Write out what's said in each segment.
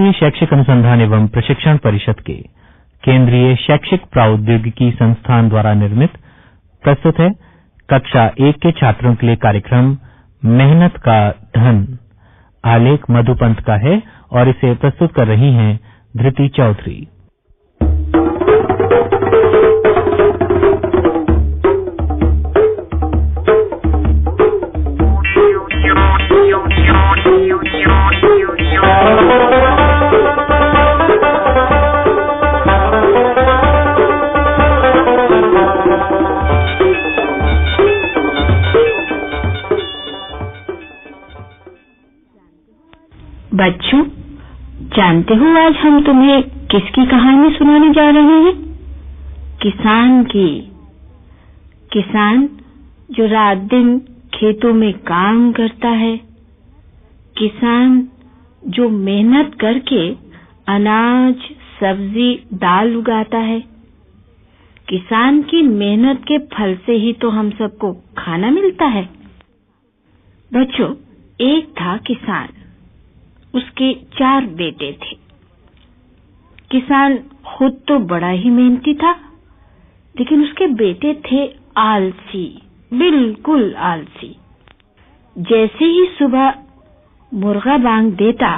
राष्ट्रीय शैक्षिक अनुसंधान एवं प्रशिक्षण परिषद के केंद्रीय शैक्षिक प्रौद्योगिकी संस्थान द्वारा निर्मित प्रस्तुत है कक्षा एक के छात्रों के लिए कार्यक्रम मेहनत का धन। आलेख मधुपंत का है और इसे प्रस्तुत कर रही हैं धृति चौधरी। जानते हो आज हम तुम्हें किसकी कहानी सुनाने जा रहे हैं? किसान की। किसान जो रात दिन खेतों में काम करता है। किसान जो मेहनत करके अनाज, सब्ज़ी, दाल उगाता है। किसान की मेहनत के फल से ही तो हम सबको खाना मिलता है। बच्चों, एक था किसान। उसके चार बेटे थे। किसान खुद तो बड़ा ही मेहनती था, लेकिन उसके बेटे थे आलसी, बिल्कुल आलसी। जैसे ही सुबह मुर्गा बांग देता,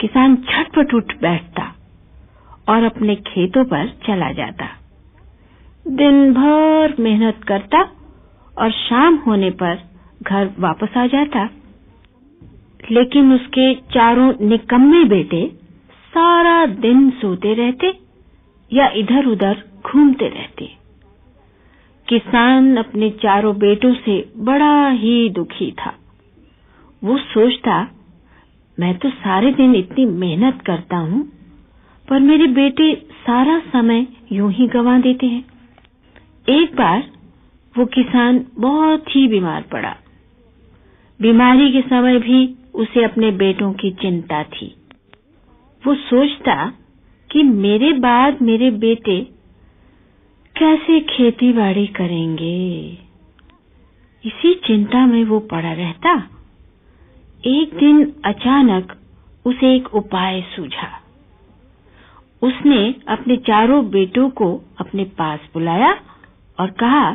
किसान झटपट उठ बैठता और अपने खेतों पर चला जाता। दिन भर मेहनत करता और शाम होने पर घर वापस आ जाता। लेकिन उसके चारों निकम्मे बेटे सारा दिन सोते रहते या इधर-उधर घूमते रहते। किसान अपने चारों बेटों से बड़ा ही दुखी था। वो सोचता, मैं तो सारे दिन इतनी मेहनत करता हूँ, पर मेरे बेटे सारा समय यूँ ही गंवा देते हैं। एक बार वो किसान बहुत ही बीमार पड़ा। बीमारी के समय भी उसे अपने बेटों की चिंता थी। वो सोचता कि मेरे बाद मेरे बेटे कैसे खेती बाड़ी करेंगे। इसी चिंता में वो पड़ा रहता। एक दिन अचानक उसे एक उपाय सूझा। उसने अपने चारों बेटों को अपने पास बुलाया और कहा,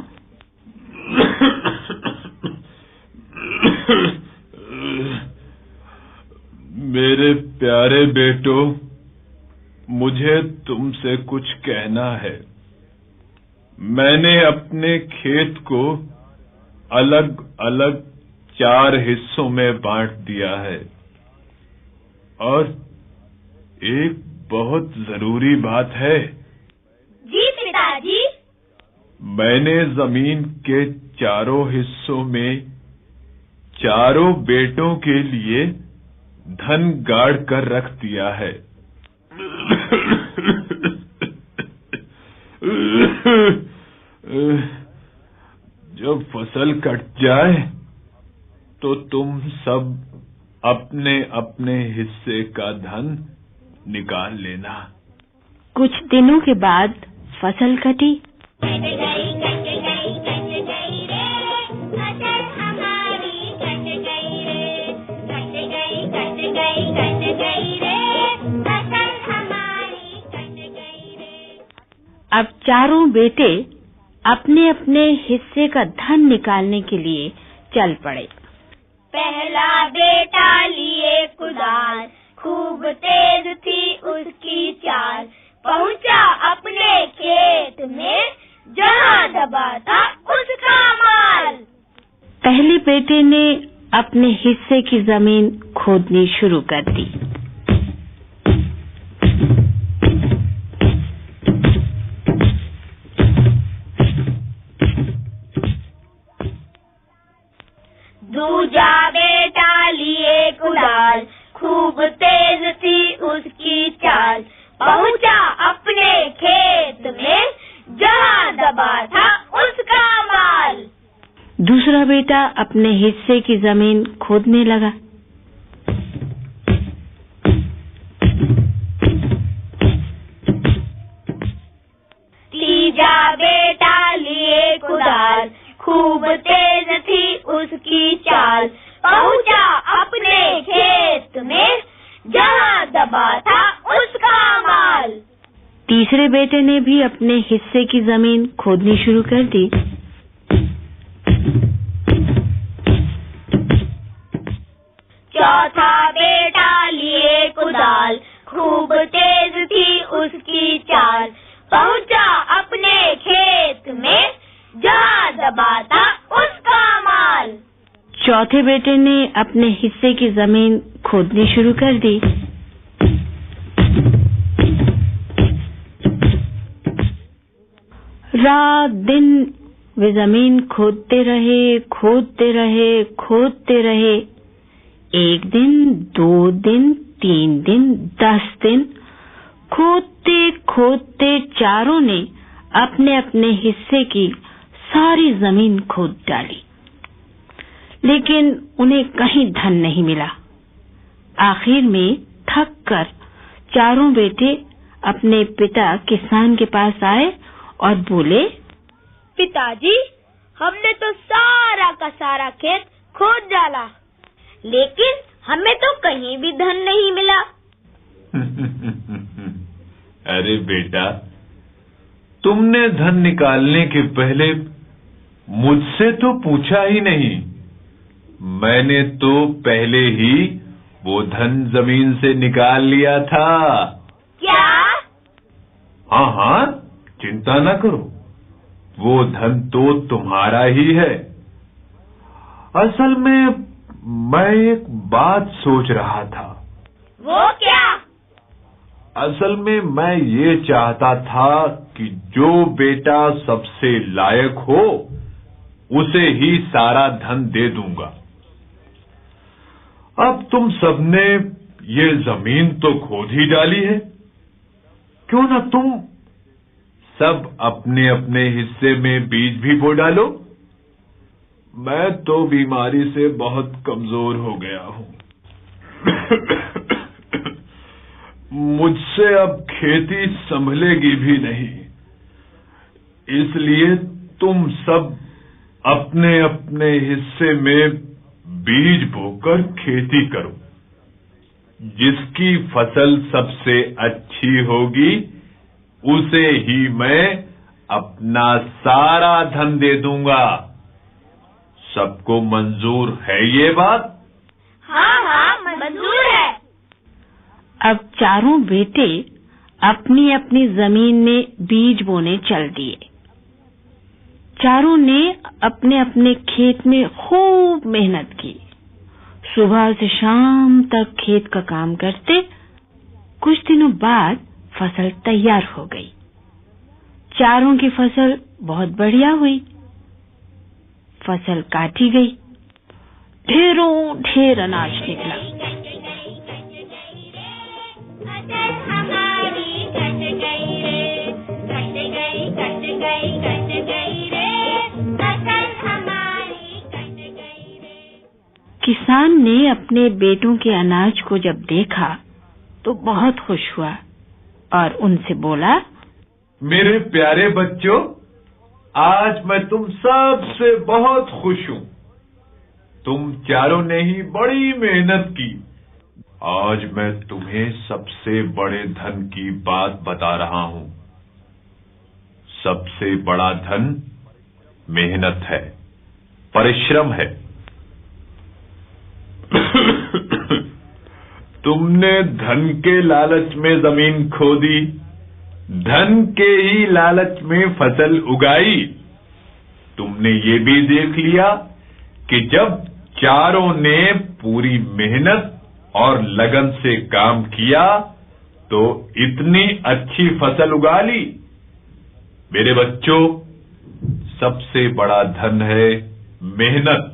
मेरे प्यारे बेटो, मुझे तुमसे कुछ कहना है। मैंने अपने खेत को अलग अलग चार हिस्सों में बांट दिया है। और एक बहुत ज़रूरी बात है मैंने ज़मीन के चारों हिस्सों में चारों बेटों के लिए धन गाड़ कर रख दिया है। जब फ़सल कट जाए तो तुम सब अपने अपने हिस्से का धन निकाल लेना। कुछ दिनों के बाद फ़सल कटी। अब चारों बेटे अपने अपने हिस्से का धन निकालने के लिए चल पड़े। पहला बेटा लिए कुदाल खूब तेज थी उसकी चाल। पहुँचा अपने खेत में जहाँ दबा था उसका माल। पहले बेटे ने अपने हिस्से की ज़मीन खोदनी शुरू कर दी। पहुँचा अपने खेत में जहाँ दबा था उसका माल। दूसरा बेटा अपने हिस्से की ज़मीन खोदने लगा। चौथे बेटे ने भी अपने हिस्से की ज़मीन खोदनी शुरू कर दी। चौथा बेटा लिए कुदाल खूब तेज थी उसकी चाल। पहुँचा अपने खेत में जहाँ दबाता उसका माल। चौथे बेटे ने अपने हिस्से की ज़मीन खोदनी शुरू कर दी। रात दिन वे ज़मीन खोदते रहे खोदते रहे खोदते रहे। एक दिन, दो दिन, तीन दिन, दस दिन, खोदते खोदते चारों ने अपने अपने हिस्से की सारी ज़मीन खोद डाली। लेकिन उन्हें कहीं धन नहीं मिला। आखिर में थक कर चारों बेटे अपने पिता किसान के पास आए और बोले पिताजी हमने तो सारा का सारा खेत खोद डाला लेकिन हमें तो कहीं भी धन नहीं मिला। अरे बेटा तुमने धन निकालने के पहले मुझसे तो पूछा ही नहीं। मैंने तो पहले ही वो धन ज़मीन से निकाल लिया था। क्या? हाँ हाँ। चिंता न करो। वो धन तो तुम्हारा ही है। असल में मैं एक बात सोच रहा था। वो क्या? असल में मैं ये चाहता था कि जो बेटा सबसे लायक हो उसे ही सारा धन दे दूँगा। अब तुम सबने ये ज़मीन तो खोद ही डाली है। क्यों ना तुम सब अपने अपने हिस्से में बीज भी बो डालो। मैं तो बीमारी से बहुत कमज़ोर हो गया हूँ। मुझसे अब खेती संभलेगी भी नहीं। इसलिए तुम सब अपने अपने हिस्से में बीज बोकर खेती करो। जिसकी फ़सल सबसे अच्छी होगी उसे ही मैं अपना सारा धन दे दूँगा। सबको मंजूर है ये बात? हाँ हाँ मंजूर है। अब चारों बेटे अपनी अपनी ज़मीन में बीज बोने चल दिए। चारों ने अपने अपने खेत में खूब मेहनत की। सुबह से शाम तक खेत का काम करते कुछ दिनों बाद फ़सल तैयार हो गई। चारों की फ़सल बहुत बढ़िया हुई। फ़सल काटी गई। ढेरों ढेर अनाज निकला। किसान ने अपने बेटों के अनाज को जब देखा तो बहुत खुश हुआ। और उनसे बोला, मेरे प्यारे बच्चों, आज मैं तुम सबसे बहुत खुश हूँ। तुम चारों ने ही बड़ी मेहनत की। आज मैं तुम्हें सबसे बड़े धन की बात बता रहा हूँ। सबसे बड़ा धन मेहनत है, परिश्रम है। तुमने धन के लालच में ज़मीन खोदी, धन के ही लालच में फ़सल उगाई। तुमने ये भी देख लिया कि जब चारों ने पूरी मेहनत और लगन से काम किया तो इतनी अच्छी फ़सल उगा ली। मेरे बच्चों, सबसे बड़ा धन है मेहनत।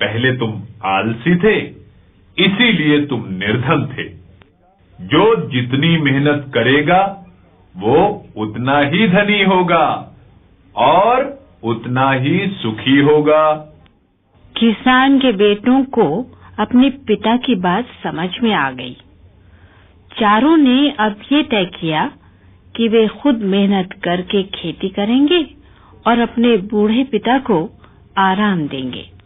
पहले तुम आलसी थे इसीलिए तुम निर्धन थे। जो जितनी मेहनत करेगा, वो उतना ही धनी होगा और उतना ही सुखी होगा। किसान के बेटों को अपने पिता की बात समझ में आ गई। चारों ने अब ये तय किया कि वे खुद मेहनत करके खेती करेंगे और अपने बूढ़े पिता को आराम देंगे।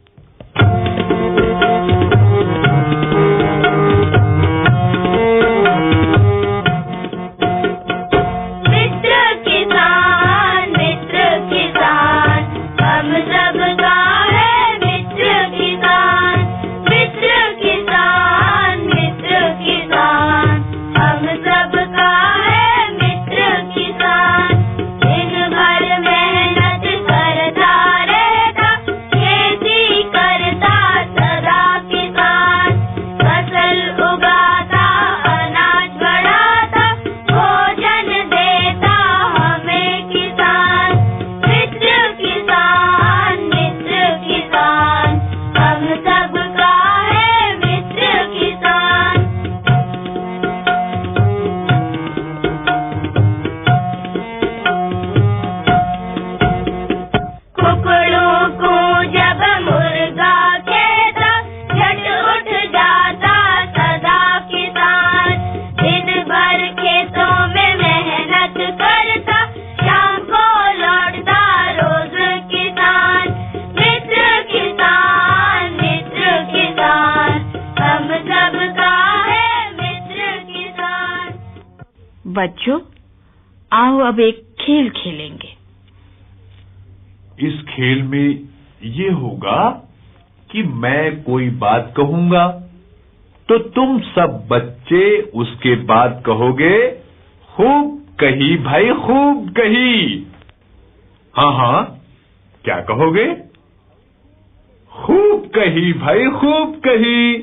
अब एक खेल खेलेंगे। इस खेल में ये होगा कि मैं कोई बात कहूँगा तो तुम सब बच्चे उसके बाद कहोगे, खूब कही भाई, खूब कही। हाँ हाँ क्या कहोगे? खूब कही भाई, खूब कही।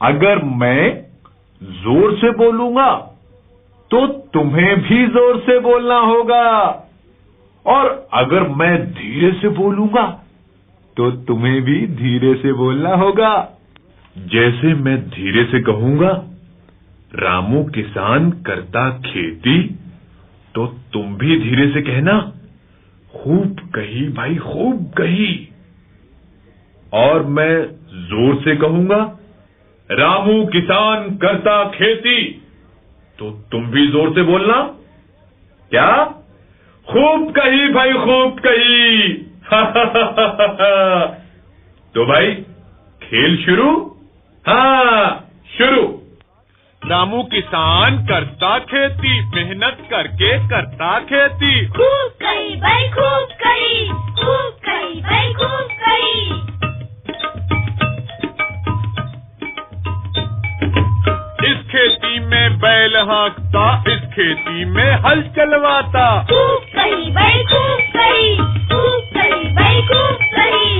अगर मैं ज़ोर से बोलूँगा तो तुम्हें भी ज़ोर से बोलना होगा। और अगर मैं धीरे से बोलूँगा तो तुम्हें भी धीरे से बोलना होगा। जैसे मैं धीरे से कहूँगा, रामू किसान करता खेती तो तुम भी धीरे से कहना, खूब कही भाई, खूब कही। और मैं ज़ोर से कहूँगा, रामू किसान करता खेती। तो तुम भी ज़ोर से बोलना। क्या? खूब कही भाई, खूब कही। तो भाई, खेल शुरू? हाँ शुरू। रामू किसान करता खेती, मेहनत करके करता खेती। खूब कही भाई, खूब कही। खूब कही भाई, खूब कही। खेती में बैल हाँकता इस खेती में हल चलवाता। खूब कही भाई खूब कही खूब कही भाई खूब कही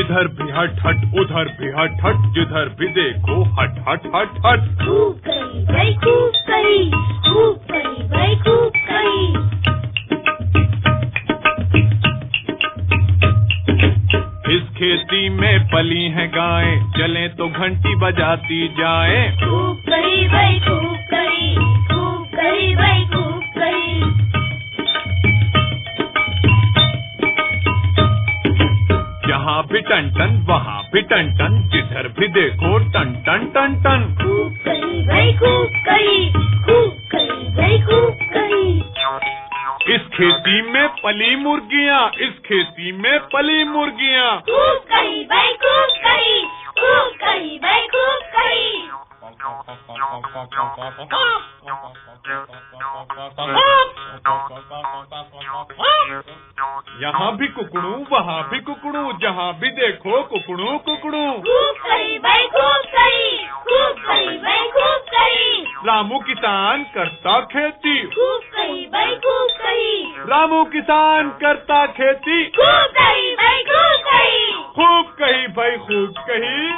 इधर भी हट हट उधर भी हट हट जिधर भी देखो हट हट हट हट। खूब कही भाई खूब कही खूब कही भाई खूब पली है गायें चले तो घंटी बजाती जाए। कही भाई खूब कही खूब कही भाई खूब कही जहाँ भी टन टन वहाँ भी टन टन जिधर भी देखो टन टन टन टन खूब कही भाई खूब कही खूब कही भाई खूब कही इस खेती में पली मुर्गियाँ इस खेती में पली मुर्गियाँ। खूब कही भाई यहाँ भी कुकड़ू वहाँ भी कुकड़ू जहाँ भी देखो कुकड़ू कुकड़ू। खूब कही भाई खूब कही खूब कही भाई खूब कही रामू किसान करता खेती। खूब कही भाई खूब कही रामू किसान करता खेती। खूब कही भाई खूब कही खूब कही भाई खूब कही।